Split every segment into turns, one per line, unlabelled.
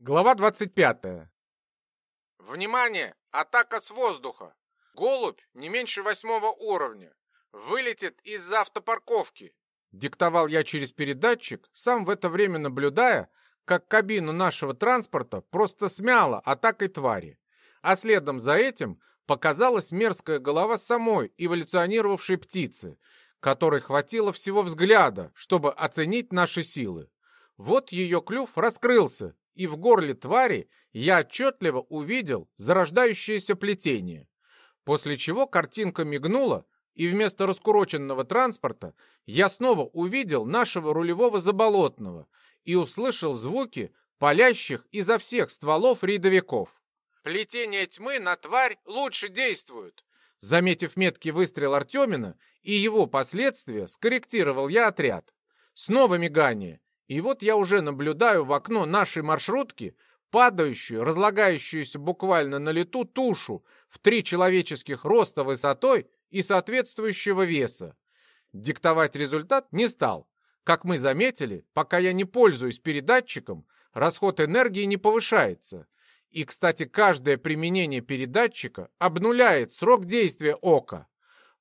Глава 25. Внимание! Атака с воздуха! Голубь не меньше восьмого уровня. Вылетит из-за автопарковки. Диктовал я через передатчик, сам в это время наблюдая, как кабину нашего транспорта просто смяло атакой твари. А следом за этим показалась мерзкая голова самой эволюционировавшей птицы, которой хватило всего взгляда, чтобы оценить наши силы. Вот ее клюв раскрылся, и в горле твари я отчетливо увидел зарождающееся плетение. После чего картинка мигнула, и вместо раскуроченного транспорта я снова увидел нашего рулевого заболотного и услышал звуки палящих изо всех стволов рядовиков. Плетение тьмы на тварь лучше действует. Заметив меткий выстрел Артемина и его последствия, скорректировал я отряд. Снова мигание, и вот я уже наблюдаю в окно нашей маршрутки падающую, разлагающуюся буквально на лету тушу в три человеческих роста высотой и соответствующего веса. Диктовать результат не стал. Как мы заметили, пока я не пользуюсь передатчиком, расход энергии не повышается. И, кстати, каждое применение передатчика обнуляет срок действия ока.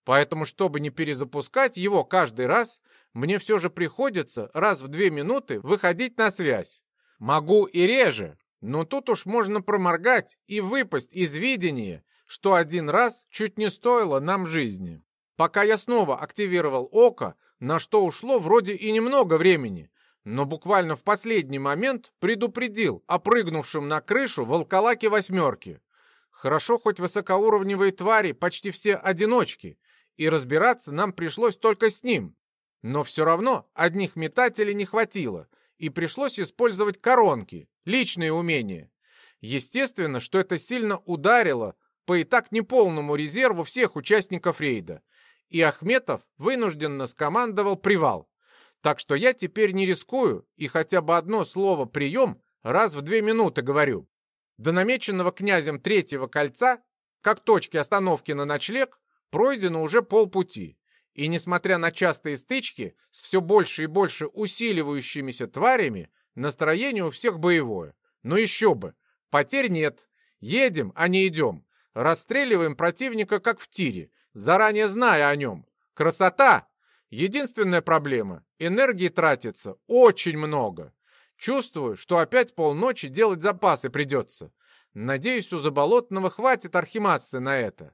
Поэтому, чтобы не перезапускать его каждый раз, мне все же приходится раз в две минуты выходить на связь. Могу и реже, но тут уж можно проморгать и выпасть из видения, что один раз чуть не стоило нам жизни. Пока я снова активировал око, на что ушло вроде и немного времени, но буквально в последний момент предупредил о прыгнувшем на крышу волколаке восьмерки. Хорошо, хоть высокоуровневые твари почти все одиночки, и разбираться нам пришлось только с ним, но все равно одних метателей не хватило, и пришлось использовать коронки, личные умения. Естественно, что это сильно ударило по и так неполному резерву всех участников рейда, и Ахметов вынужденно скомандовал привал. Так что я теперь не рискую и хотя бы одно слово «прием» раз в две минуты говорю. До намеченного князем третьего кольца, как точки остановки на ночлег, пройдено уже полпути. И несмотря на частые стычки с все больше и больше усиливающимися тварями, настроение у всех боевое. Но еще бы, потерь нет. Едем, а не идем. Расстреливаем противника, как в тире, заранее зная о нем. Красота! Единственная проблема — энергии тратится очень много. Чувствую, что опять полночи делать запасы придется. Надеюсь, у Заболотного хватит архимассы на это.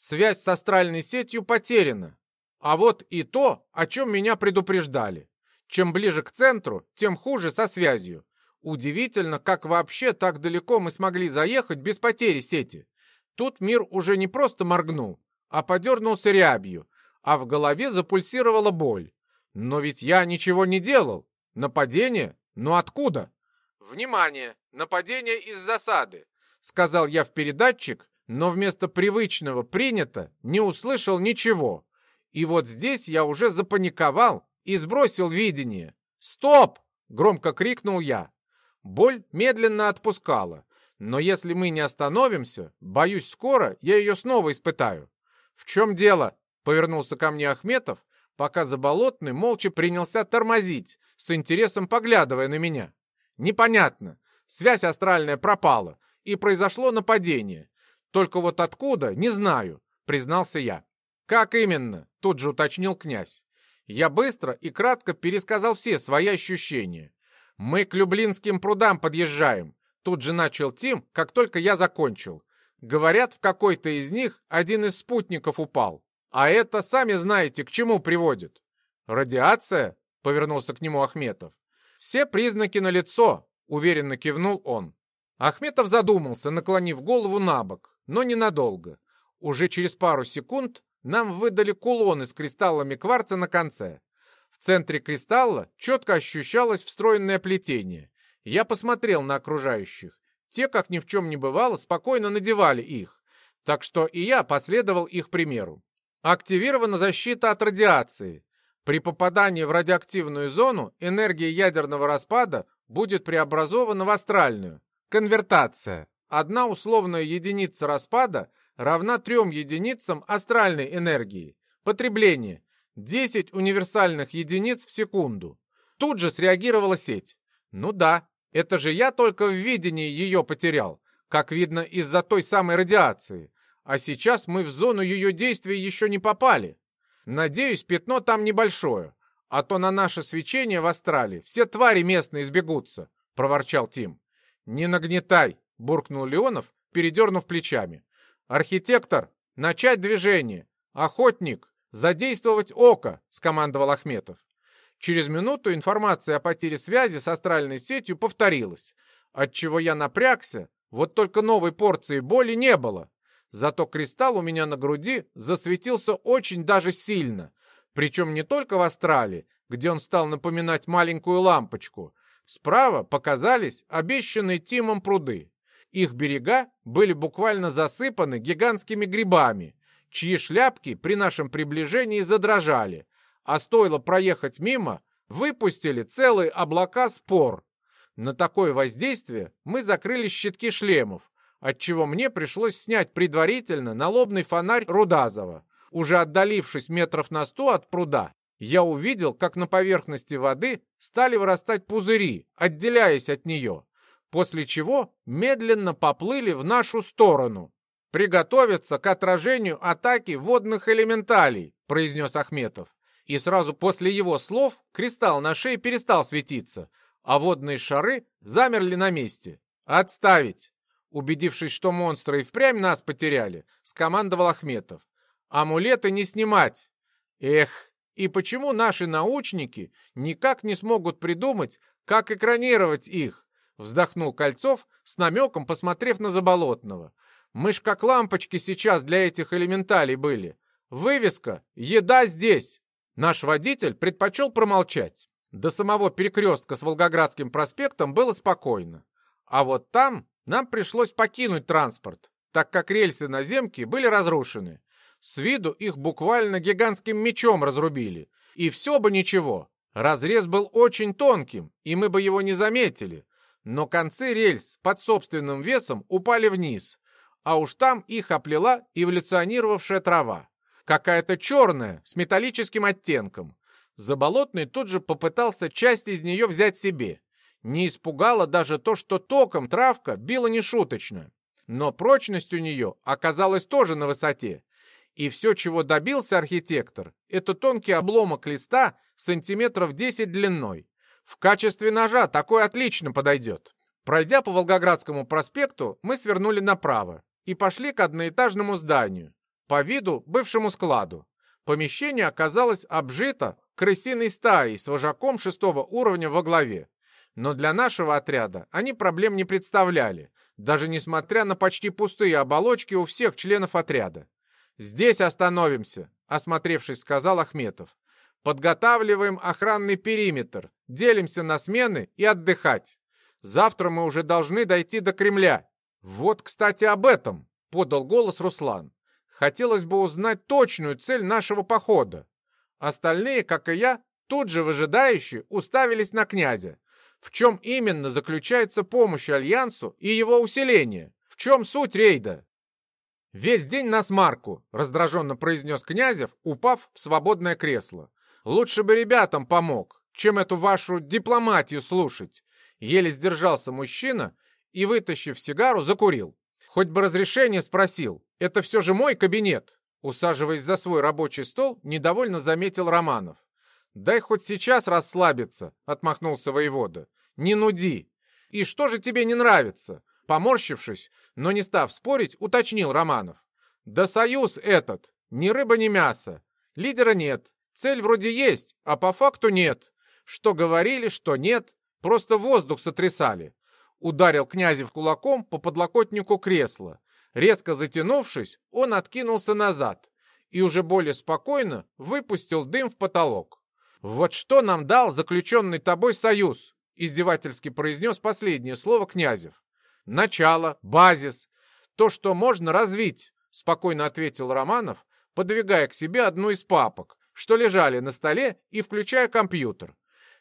Связь с астральной сетью потеряна, а вот и то, о чем меня предупреждали. Чем ближе к центру, тем хуже со связью. Удивительно, как вообще так далеко мы смогли заехать без потери сети. Тут мир уже не просто моргнул, а подернулся рябью, а в голове запульсировала боль. Но ведь я ничего не делал. Нападение? Ну откуда? Внимание! Нападение из засады! Сказал я в передатчик, но вместо привычного «принято» не услышал ничего. И вот здесь я уже запаниковал и сбросил видение. «Стоп!» — громко крикнул я. Боль медленно отпускала. Но если мы не остановимся, боюсь, скоро я ее снова испытаю. «В чем дело?» — повернулся ко мне Ахметов, пока Заболотный молча принялся тормозить, с интересом поглядывая на меня. «Непонятно. Связь астральная пропала, и произошло нападение. Только вот откуда, не знаю», — признался я. «Как именно?» — тут же уточнил князь. Я быстро и кратко пересказал все свои ощущения. «Мы к Люблинским прудам подъезжаем», — тут же начал Тим, как только я закончил. Говорят, в какой-то из них один из спутников упал. А это, сами знаете, к чему приводит. «Радиация?» — повернулся к нему Ахметов. «Все признаки налицо», — уверенно кивнул он. Ахметов задумался, наклонив голову на бок, но ненадолго. Уже через пару секунд нам выдали кулоны с кристаллами кварца на конце. В центре кристалла четко ощущалось встроенное плетение. Я посмотрел на окружающих. Те, как ни в чем не бывало, спокойно надевали их. Так что и я последовал их примеру. Активирована защита от радиации. При попадании в радиоактивную зону энергия ядерного распада будет преобразована в астральную. Конвертация. Одна условная единица распада равна трем единицам астральной энергии. Потребление – 10 универсальных единиц в секунду. Тут же среагировала сеть. Ну да, Это же я только в видении ее потерял, как видно из-за той самой радиации. А сейчас мы в зону ее действия еще не попали. Надеюсь, пятно там небольшое, а то на наше свечение в астрале все твари местные сбегутся», — проворчал Тим. «Не нагнетай», — буркнул Леонов, передернув плечами. «Архитектор, начать движение! Охотник, задействовать око!» — скомандовал Ахметов. Через минуту информация о потере связи с астральной сетью повторилась, отчего я напрягся, вот только новой порции боли не было. Зато кристалл у меня на груди засветился очень даже сильно, причем не только в астрале, где он стал напоминать маленькую лампочку. Справа показались обещанные Тимом пруды. Их берега были буквально засыпаны гигантскими грибами, чьи шляпки при нашем приближении задрожали, а стоило проехать мимо, выпустили целые облака спор. На такое воздействие мы закрыли щитки шлемов, отчего мне пришлось снять предварительно налобный фонарь Рудазова. Уже отдалившись метров на сто от пруда, я увидел, как на поверхности воды стали вырастать пузыри, отделяясь от нее, после чего медленно поплыли в нашу сторону. «Приготовиться к отражению атаки водных элементалей», произнес Ахметов и сразу после его слов кристалл на шее перестал светиться, а водные шары замерли на месте. «Отставить!» Убедившись, что монстры и впрямь нас потеряли, скомандовал Ахметов. «Амулеты не снимать!» «Эх, и почему наши научники никак не смогут придумать, как экранировать их?» Вздохнул Кольцов с намеком, посмотрев на Заболотного. «Мы ж как лампочки сейчас для этих элементалей были. Вывеска «Еда здесь!» Наш водитель предпочел промолчать. До самого перекрестка с Волгоградским проспектом было спокойно. А вот там нам пришлось покинуть транспорт, так как рельсы на земке были разрушены. С виду их буквально гигантским мечом разрубили. И все бы ничего. Разрез был очень тонким, и мы бы его не заметили. Но концы рельс под собственным весом упали вниз, а уж там их оплела эволюционировавшая трава какая-то черная, с металлическим оттенком. Заболотный тут же попытался часть из нее взять себе. Не испугало даже то, что током травка била нешуточно. Но прочность у нее оказалась тоже на высоте. И все, чего добился архитектор, это тонкий обломок листа сантиметров 10 длиной. В качестве ножа такой отлично подойдет. Пройдя по Волгоградскому проспекту, мы свернули направо и пошли к одноэтажному зданию, по виду бывшему складу. Помещение оказалось обжито крысиной стаей с вожаком шестого уровня во главе. Но для нашего отряда они проблем не представляли, даже несмотря на почти пустые оболочки у всех членов отряда. «Здесь остановимся», — осмотревшись, сказал Ахметов. «Подготавливаем охранный периметр, делимся на смены и отдыхать. Завтра мы уже должны дойти до Кремля». «Вот, кстати, об этом», — подал голос Руслан. Хотелось бы узнать точную цель нашего похода. Остальные, как и я, тут же выжидающие уставились на князя. В чем именно заключается помощь Альянсу и его усиление? В чем суть рейда? «Весь день на смарку», — раздраженно произнес Князев, упав в свободное кресло. «Лучше бы ребятам помог, чем эту вашу дипломатию слушать». Еле сдержался мужчина и, вытащив сигару, закурил. Хоть бы разрешение спросил. Это все же мой кабинет. Усаживаясь за свой рабочий стол, недовольно заметил Романов. «Дай хоть сейчас расслабиться», — отмахнулся воевода. «Не нуди. И что же тебе не нравится?» Поморщившись, но не став спорить, уточнил Романов. «Да союз этот. Ни рыба, ни мясо. Лидера нет. Цель вроде есть, а по факту нет. Что говорили, что нет. Просто воздух сотрясали. Ударил Князев кулаком по подлокотнику кресла. Резко затянувшись, он откинулся назад и уже более спокойно выпустил дым в потолок. «Вот что нам дал заключенный тобой союз?» издевательски произнес последнее слово Князев. «Начало, базис, то, что можно развить», спокойно ответил Романов, подвигая к себе одну из папок, что лежали на столе и включая компьютер.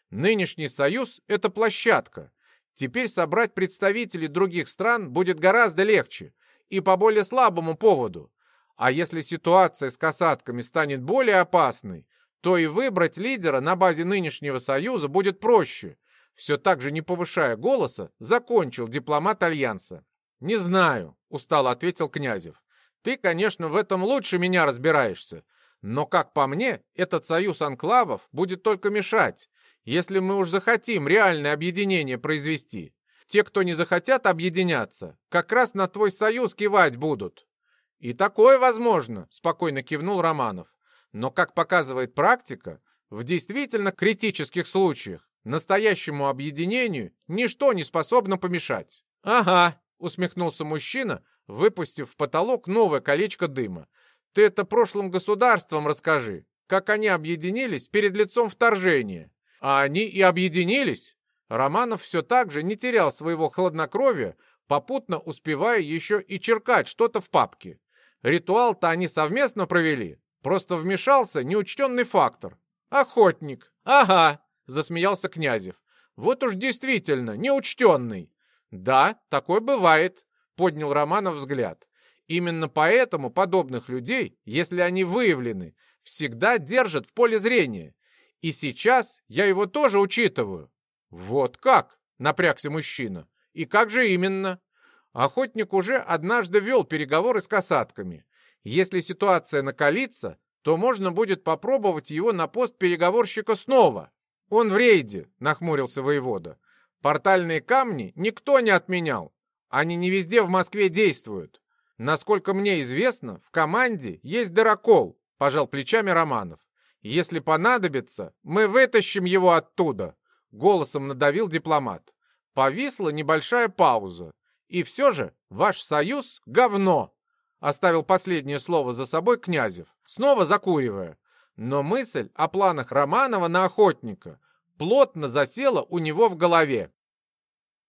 «Нынешний союз — это площадка, Теперь собрать представителей других стран будет гораздо легче и по более слабому поводу. А если ситуация с касатками станет более опасной, то и выбрать лидера на базе нынешнего союза будет проще. Все так же не повышая голоса, закончил дипломат Альянса. «Не знаю», — устало ответил Князев. «Ты, конечно, в этом лучше меня разбираешься. Но, как по мне, этот союз анклавов будет только мешать, если мы уж захотим реальное объединение произвести. Те, кто не захотят объединяться, как раз на твой союз кивать будут». «И такое возможно», — спокойно кивнул Романов. «Но, как показывает практика, в действительно критических случаях настоящему объединению ничто не способно помешать». «Ага», — усмехнулся мужчина, выпустив в потолок новое колечко дыма. «Ты это прошлым государствам расскажи, как они объединились перед лицом вторжения». «А они и объединились?» Романов все так же не терял своего хладнокровия, попутно успевая еще и черкать что-то в папке. Ритуал-то они совместно провели, просто вмешался неучтенный фактор. «Охотник! Ага!» — засмеялся Князев. «Вот уж действительно неучтенный!» «Да, такое бывает», — поднял Романов взгляд. «Именно поэтому подобных людей, если они выявлены, всегда держат в поле зрения. И сейчас я его тоже учитываю». «Вот как?» — напрягся мужчина. «И как же именно?» Охотник уже однажды вел переговоры с касатками. Если ситуация накалится, то можно будет попробовать его на пост переговорщика снова. Он в рейде, нахмурился воевода. Портальные камни никто не отменял. Они не везде в Москве действуют. Насколько мне известно, в команде есть дырокол, пожал плечами Романов. Если понадобится, мы вытащим его оттуда, голосом надавил дипломат. Повисла небольшая пауза. И все же ваш союз — говно. Оставил последнее слово за собой Князев, снова закуривая. Но мысль о планах Романова на охотника плотно засела у него в голове.